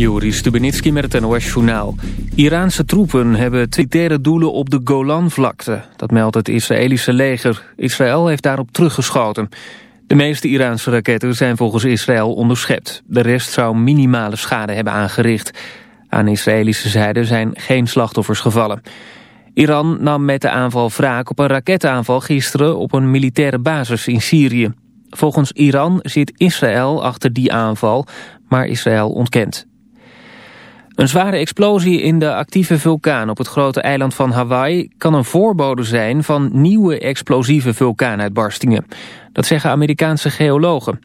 Joris Stubenitski met het NOS-journaal. Iraanse troepen hebben militaire doelen op de Golanvlakte. Dat meldt het Israëlische leger. Israël heeft daarop teruggeschoten. De meeste Iraanse raketten zijn volgens Israël onderschept. De rest zou minimale schade hebben aangericht. Aan Israëlische zijde zijn geen slachtoffers gevallen. Iran nam met de aanval wraak op een raketaanval gisteren op een militaire basis in Syrië. Volgens Iran zit Israël achter die aanval, maar Israël ontkent. Een zware explosie in de actieve vulkaan op het grote eiland van Hawaii... kan een voorbode zijn van nieuwe explosieve vulkaanuitbarstingen. Dat zeggen Amerikaanse geologen.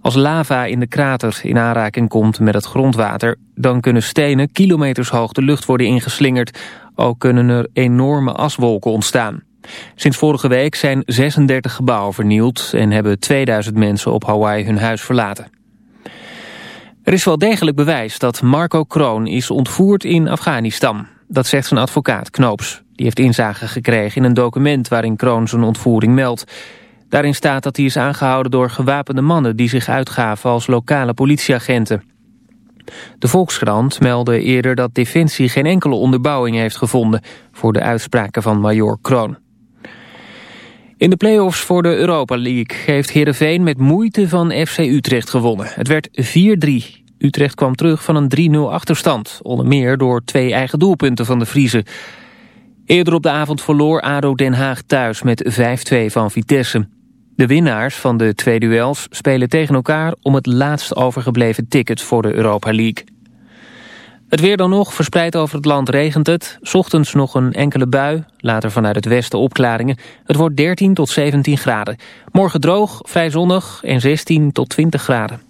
Als lava in de krater in aanraking komt met het grondwater... dan kunnen stenen kilometers hoog de lucht worden ingeslingerd. Ook kunnen er enorme aswolken ontstaan. Sinds vorige week zijn 36 gebouwen vernield... en hebben 2000 mensen op Hawaii hun huis verlaten. Er is wel degelijk bewijs dat Marco Kroon is ontvoerd in Afghanistan. Dat zegt zijn advocaat Knoops. Die heeft inzage gekregen in een document waarin Kroon zijn ontvoering meldt. Daarin staat dat hij is aangehouden door gewapende mannen... die zich uitgaven als lokale politieagenten. De Volkskrant meldde eerder dat Defensie geen enkele onderbouwing heeft gevonden... voor de uitspraken van major Kroon. In de play-offs voor de Europa League heeft Heerenveen met moeite van FC Utrecht gewonnen. Het werd 4-3. Utrecht kwam terug van een 3-0 achterstand. Onder meer door twee eigen doelpunten van de Vriezen. Eerder op de avond verloor ADO Den Haag thuis met 5-2 van Vitesse. De winnaars van de twee duels spelen tegen elkaar om het laatst overgebleven ticket voor de Europa League. Het weer dan nog, verspreid over het land regent het. Ochtends nog een enkele bui, later vanuit het westen opklaringen. Het wordt 13 tot 17 graden. Morgen droog, vrij zonnig en 16 tot 20 graden.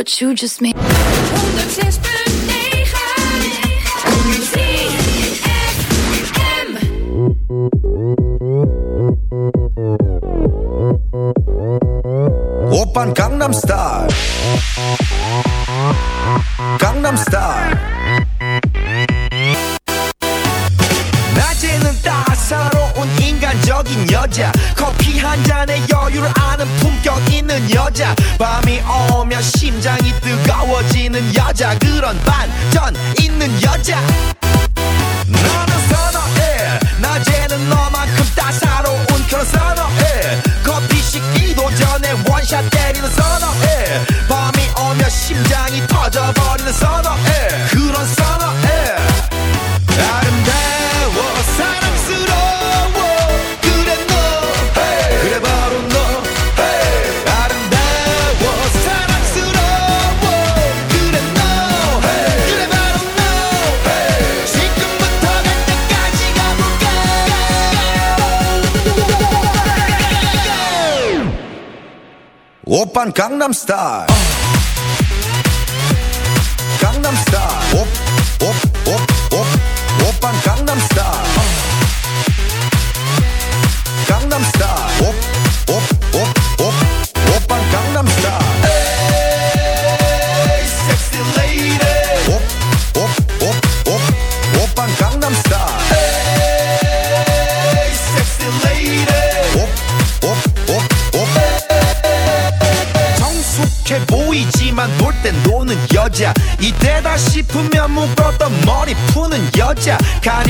what you just made. Gangnam Style.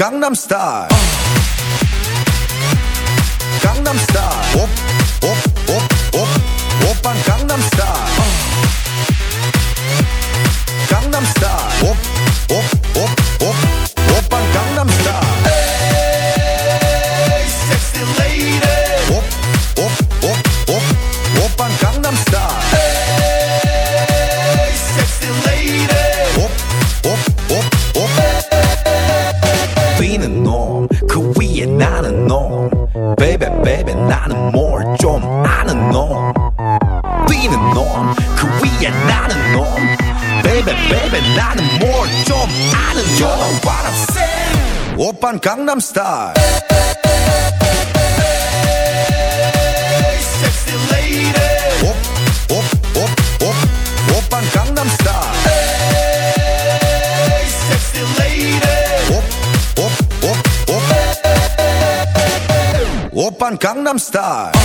Gangnam Style. star. Hey, sexy lady. Op, op, op, op, op op! Gangnam Star. Hey, sexy lady. Op, op, op, op. Op aan Gangnam Star.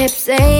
kept saying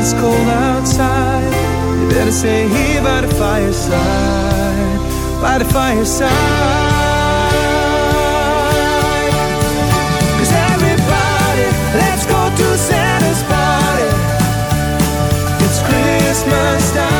it's cold outside, you better stay here by the fireside, by the fireside. Everybody, let's go to Santa's party. It's Christmas time.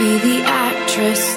Be the actress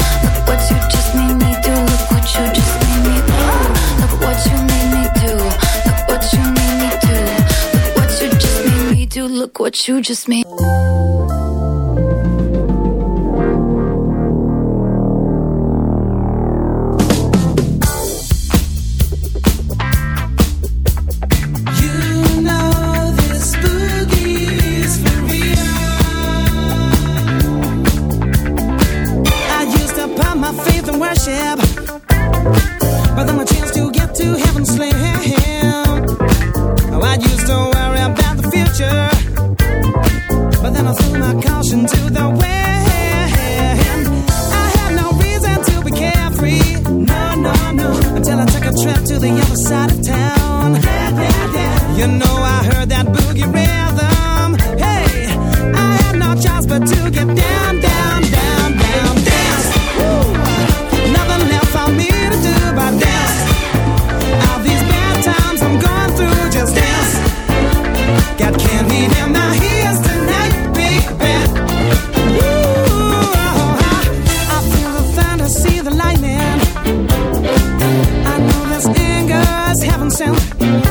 What you just made. sound.